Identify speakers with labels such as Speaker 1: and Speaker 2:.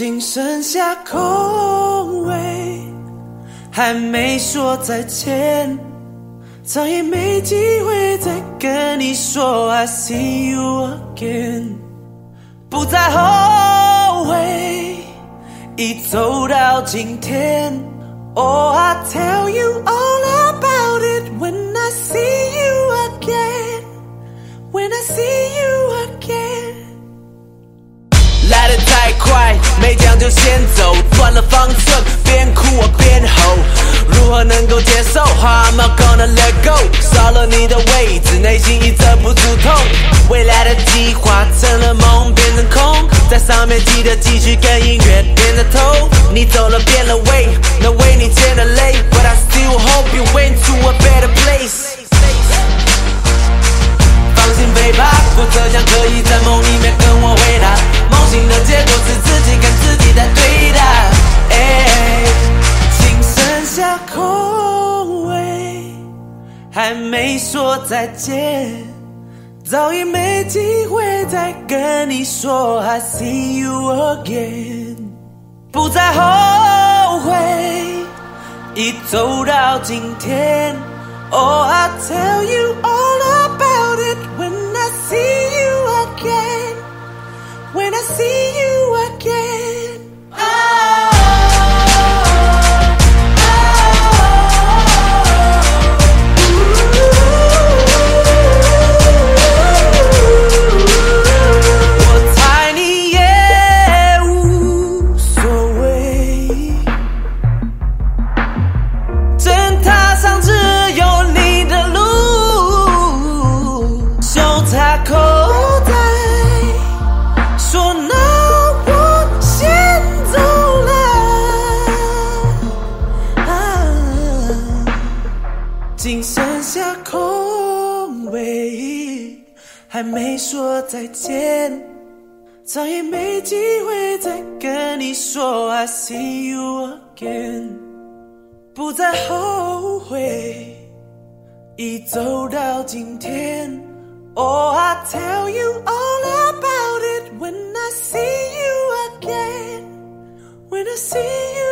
Speaker 1: 仅剩下空位，还没说再见，再也没机会再跟你说 I see you again，不再后悔，已走到今天。Oh I tell you all
Speaker 2: 就先走，乱了方寸，边哭我边吼，如何能够接受？How am I gonna let go？少了你的位置，内心已遮不住痛。未来的计划成了梦，变成空，在上面记得继续跟音乐点着头。你走了变了味，能为你捡的
Speaker 1: 还没说再见，早已没机会再跟你说 I see you again，不再后悔，已走到今天。Oh, I tell you all about it 还没说再见。再也没机会再跟你说 I see you again。不再后悔，已走到今天。Oh, I tell you all about it when I see you again. When I see you